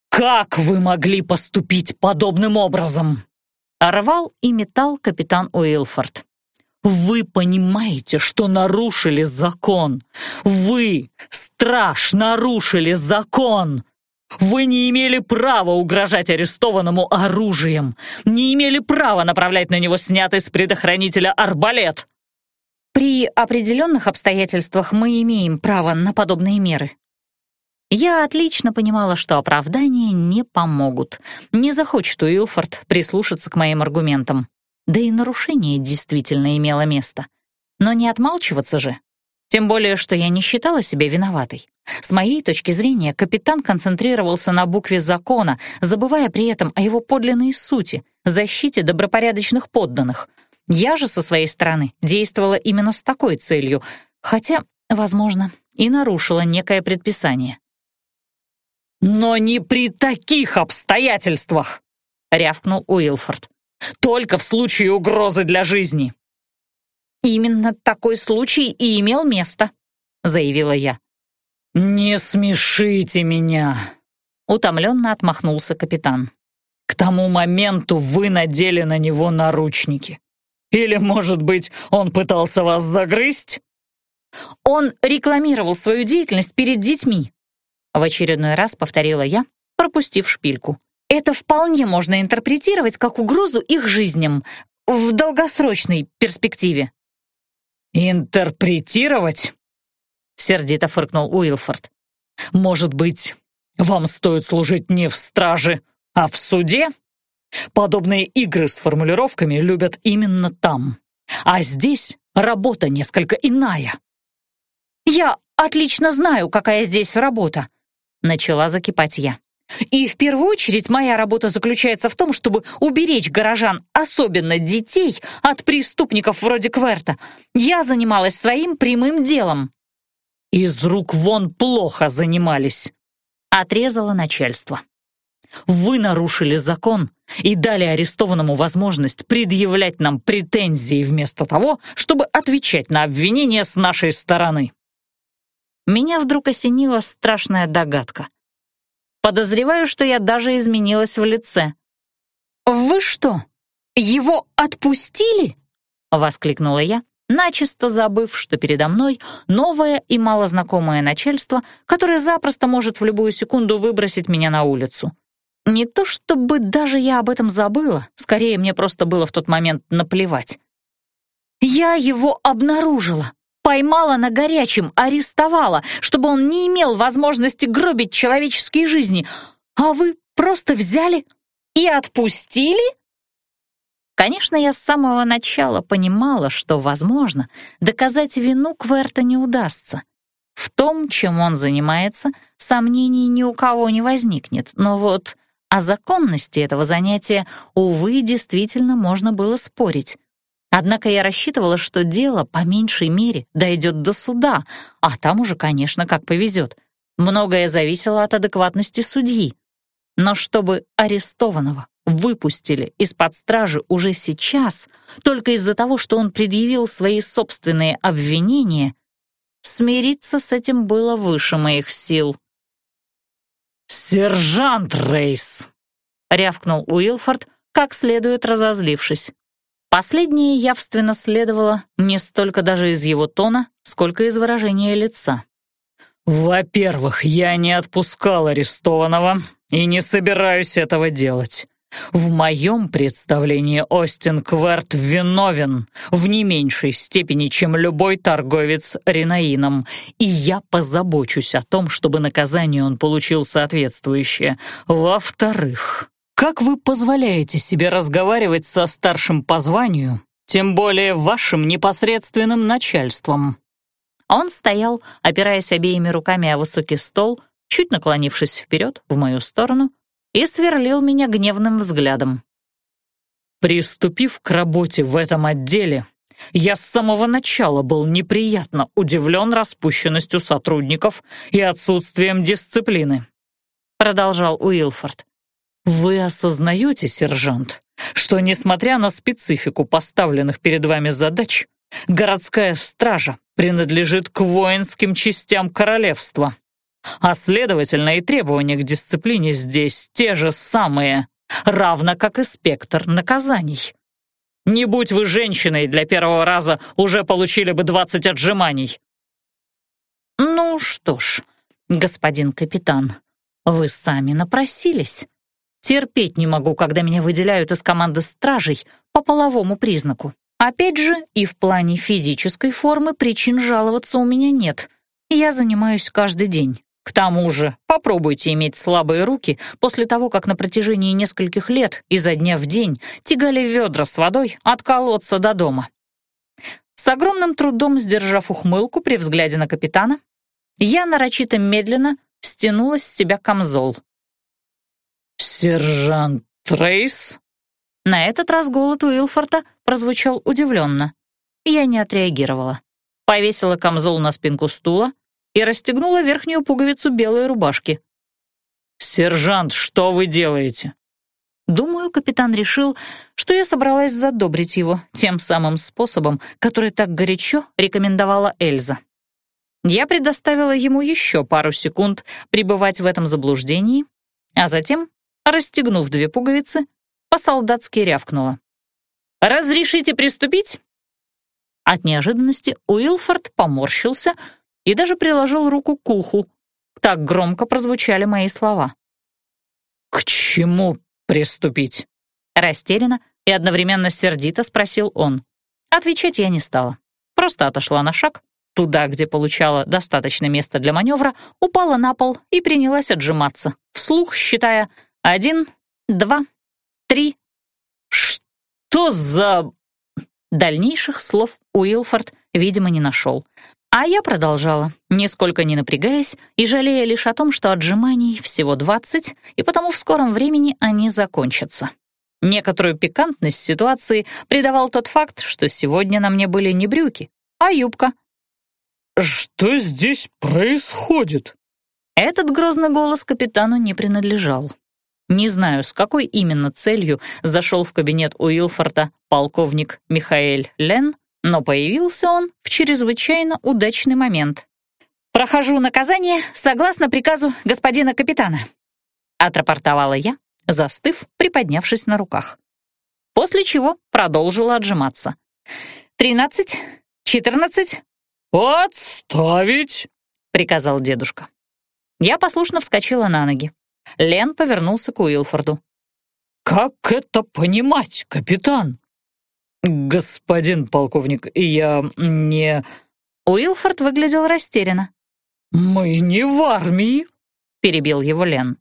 «Как вы могли поступить подобным образом?» Орвал и метал капитан Уилфорд. «Вы понимаете, что нарушили закон! Вы, страж, нарушили закон! Вы не имели права угрожать арестованному оружием, не имели права направлять на него снятый с предохранителя арбалет!» «При определенных обстоятельствах мы имеем право на подобные меры», я отлично понимала, что оправдания не помогут. Не захочет Уилфорд прислушаться к моим аргументам. Да и нарушение действительно имело место. Но не отмалчиваться же. Тем более, что я не считала себя виноватой. С моей точки зрения, капитан концентрировался на букве закона, забывая при этом о его подлинной сути — защите добропорядочных подданных. Я же со своей стороны действовала именно с такой целью, хотя, возможно, и нарушила некое предписание. «Но не при таких обстоятельствах!» — рявкнул Уилфорд. «Только в случае угрозы для жизни!» «Именно такой случай и имел место», — заявила я. «Не смешите меня!» — утомленно отмахнулся капитан. «К тому моменту вы надели на него наручники. Или, может быть, он пытался вас загрызть?» «Он рекламировал свою деятельность перед детьми», в очередной раз повторила я, пропустив шпильку. Это вполне можно интерпретировать как угрозу их жизням в долгосрочной перспективе. «Интерпретировать?» — сердито фыркнул Уилфорд. «Может быть, вам стоит служить не в страже, а в суде? Подобные игры с формулировками любят именно там. А здесь работа несколько иная». «Я отлично знаю, какая здесь работа», Начала закипать я. И в первую очередь моя работа заключается в том, чтобы уберечь горожан, особенно детей, от преступников вроде Кверта. Я занималась своим прямым делом. «Из рук вон плохо занимались», — отрезало начальство. «Вы нарушили закон и дали арестованному возможность предъявлять нам претензии вместо того, чтобы отвечать на обвинения с нашей стороны» меня вдруг осенила страшная догадка. Подозреваю, что я даже изменилась в лице. «Вы что, его отпустили?» — воскликнула я, начисто забыв, что передо мной новое и малознакомое начальство, которое запросто может в любую секунду выбросить меня на улицу. Не то чтобы даже я об этом забыла, скорее мне просто было в тот момент наплевать. «Я его обнаружила!» Поймала на горячем, арестовала, чтобы он не имел возможности гробить человеческие жизни. А вы просто взяли и отпустили? Конечно, я с самого начала понимала, что, возможно, доказать вину Кверта не удастся. В том, чем он занимается, сомнений ни у кого не возникнет. Но вот о законности этого занятия, увы, действительно можно было спорить. Однако я рассчитывала, что дело по меньшей мере дойдет до суда, а там уже, конечно, как повезет. Многое зависело от адекватности судьи. Но чтобы арестованного выпустили из-под стражи уже сейчас, только из-за того, что он предъявил свои собственные обвинения, смириться с этим было выше моих сил. «Сержант Рейс!» — рявкнул Уилфорд, как следует разозлившись. Последнее явственно следовало не столько даже из его тона, сколько из выражения лица. «Во-первых, я не отпускал арестованного и не собираюсь этого делать. В моем представлении Остин Кверт виновен в не меньшей степени, чем любой торговец ринаином, и я позабочусь о том, чтобы наказание он получил соответствующее. Во-вторых, как вы позволяете себе разговаривать со старшим по званию тем более вашим непосредственным начальством». Он стоял, опираясь обеими руками о высокий стол, чуть наклонившись вперед в мою сторону, и сверлил меня гневным взглядом. «Приступив к работе в этом отделе, я с самого начала был неприятно удивлен распущенностью сотрудников и отсутствием дисциплины», продолжал Уилфорд. «Вы осознаете, сержант, что, несмотря на специфику поставленных перед вами задач, городская стража принадлежит к воинским частям королевства, а, следовательно, и требования к дисциплине здесь те же самые, равно как и спектр наказаний. Не будь вы женщиной, для первого раза уже получили бы двадцать отжиманий». «Ну что ж, господин капитан, вы сами напросились. Терпеть не могу, когда меня выделяют из команды стражей по половому признаку. Опять же, и в плане физической формы причин жаловаться у меня нет. Я занимаюсь каждый день. К тому же, попробуйте иметь слабые руки после того, как на протяжении нескольких лет изо дня в день тягали ведра с водой от колодца до дома. С огромным трудом сдержав ухмылку при взгляде на капитана, я нарочито медленно стянула с себя камзол. «Сержант Трейс?» На этот раз голод Уилфорта прозвучал удивленно. Я не отреагировала. Повесила камзол на спинку стула и расстегнула верхнюю пуговицу белой рубашки. «Сержант, что вы делаете?» Думаю, капитан решил, что я собралась задобрить его тем самым способом, который так горячо рекомендовала Эльза. Я предоставила ему еще пару секунд пребывать в этом заблуждении, а затем, расстегнув две пуговицы, по-солдатски рявкнула. «Разрешите приступить?» От неожиданности Уилфорд поморщился и даже приложил руку к уху. Так громко прозвучали мои слова. «К чему приступить?» Растерянно и одновременно сердито спросил он. Отвечать я не стала. Просто отошла на шаг, туда, где получала достаточно места для маневра, упала на пол и принялась отжиматься, вслух считая «один, два, три». «Что за...» Дальнейших слов Уилфорд, видимо, не нашел. А я продолжала, нисколько не напрягаясь и жалея лишь о том, что отжиманий всего двадцать, и потому в скором времени они закончатся. Некоторую пикантность ситуации придавал тот факт, что сегодня на мне были не брюки, а юбка. «Что здесь происходит?» Этот грозный голос капитану не принадлежал. Не знаю, с какой именно целью зашел в кабинет Уилфорта полковник Михаэль Лен, но появился он в чрезвычайно удачный момент. «Прохожу наказание согласно приказу господина капитана», отрапортовала я, застыв, приподнявшись на руках. После чего продолжила отжиматься. «Тринадцать, четырнадцать...» «Отставить!» — приказал дедушка. Я послушно вскочила на ноги. Лен повернулся к Уилфорду. «Как это понимать, капитан?» «Господин полковник, я не...» Уилфорд выглядел растерянно. «Мы не в армии», — перебил его Лен.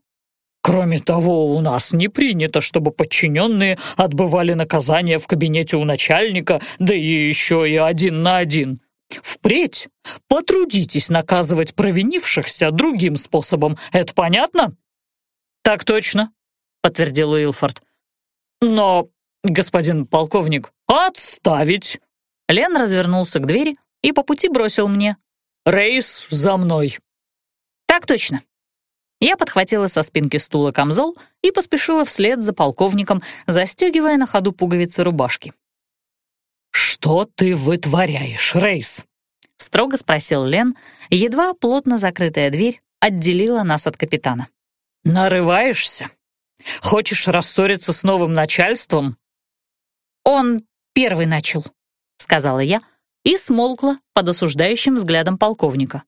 «Кроме того, у нас не принято, чтобы подчиненные отбывали наказание в кабинете у начальника, да и еще и один на один. Впредь потрудитесь наказывать провинившихся другим способом, это понятно?» «Так точно», — подтвердил Уилфорд. «Но господин полковник, отставить!» Лен развернулся к двери и по пути бросил мне. «Рейс за мной!» «Так точно!» Я подхватила со спинки стула камзол и поспешила вслед за полковником, застегивая на ходу пуговицы рубашки. «Что ты вытворяешь, Рейс?» — строго спросил Лен, едва плотно закрытая дверь отделила нас от капитана. «Нарываешься? Хочешь рассориться с новым начальством?» «Он первый начал», — сказала я и смолкла под осуждающим взглядом полковника.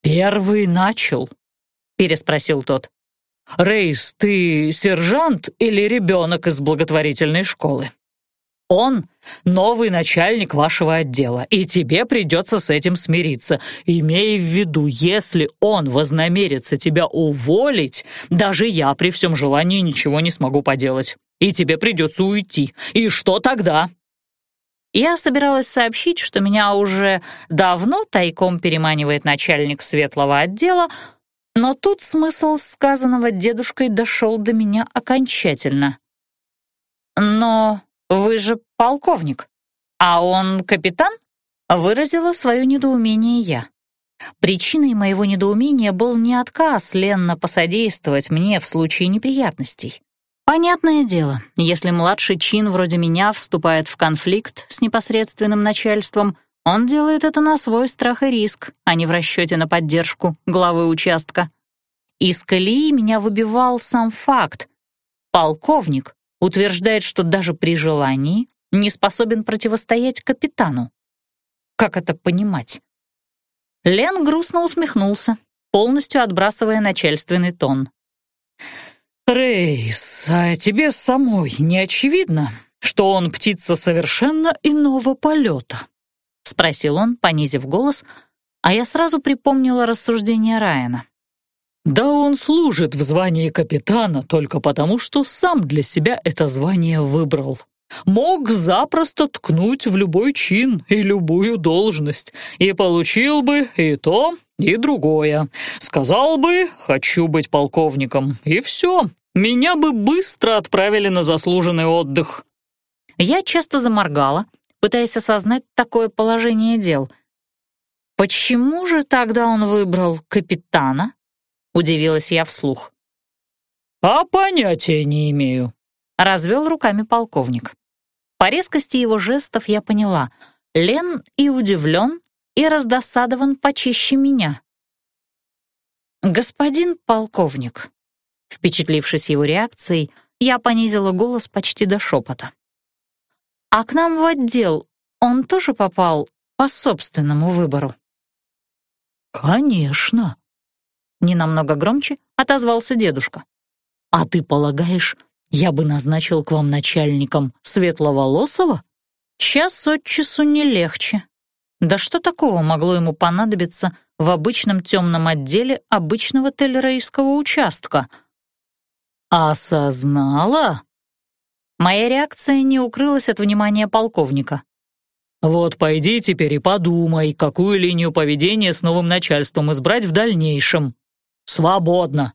«Первый начал?» — переспросил тот. «Рейс, ты сержант или ребенок из благотворительной школы?» Он — новый начальник вашего отдела, и тебе придется с этим смириться. Имей в виду, если он вознамерится тебя уволить, даже я при всем желании ничего не смогу поделать, и тебе придется уйти. И что тогда?» я собиралась сообщить, что меня уже давно тайком переманивает начальник светлого отдела, но тут смысл сказанного дедушкой дошел до меня окончательно. «Но вы же полковник, а он капитан?» — выразила свое недоумение я. Причиной моего недоумения был не отказ Ленна посодействовать мне в случае неприятностей. Понятное дело, если младший чин вроде меня вступает в конфликт с непосредственным начальством, он делает это на свой страх и риск, а не в расчете на поддержку главы участка. Из колеи меня выбивал сам факт. Полковник утверждает, что даже при желании не способен противостоять капитану. Как это понимать? Лен грустно усмехнулся, полностью отбрасывая начальственный тон. «Рейс, а тебе самой не очевидно, что он птица совершенно иного полета?» — спросил он, понизив голос, а я сразу припомнила рассуждение Райана. «Да он служит в звании капитана только потому, что сам для себя это звание выбрал мог запросто ткнуть в любой чин и любую должность, и получил бы и то, и другое. Сказал бы «хочу быть полковником», и все, меня бы быстро отправили на заслуженный отдых. Я часто заморгала, пытаясь осознать такое положение дел. «Почему же тогда он выбрал капитана?» — удивилась я вслух. «А понятия не имею», — развел руками полковник. По резкости его жестов я поняла. Лен и удивлен, и раздосадован почище меня. «Господин полковник», впечатлившись его реакцией, я понизила голос почти до шепота. «А к нам в отдел он тоже попал по собственному выбору?» «Конечно», — ненамного громче отозвался дедушка. «А ты полагаешь, я бы назначил к вам начальником Светловолосого? Час от часу не легче. Да что такого могло ему понадобиться в обычном темном отделе обычного телерейского участка? «Осознала?» Моя реакция не укрылась от внимания полковника. «Вот пойди теперь и подумай, какую линию поведения с новым начальством избрать в дальнейшем. Свободно!»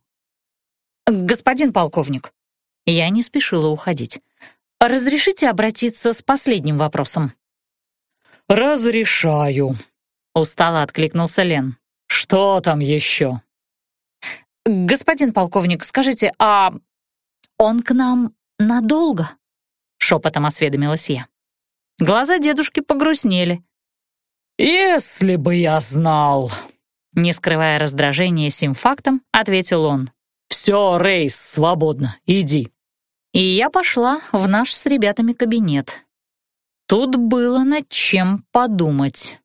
«Господин полковник, я не спешила уходить. «Разрешите обратиться с последним вопросом?» «Разрешаю», — устало откликнулся Лен. «Что там еще?» «Господин полковник, скажите, а он к нам надолго?» — шепотом осведомилась я. Глаза дедушки погрустнели. «Если бы я знал!» Не скрывая раздражения сим фактом, ответил он. «Все, Рейс, свободно, иди». И я пошла в наш с ребятами кабинет. Тут было над чем подумать.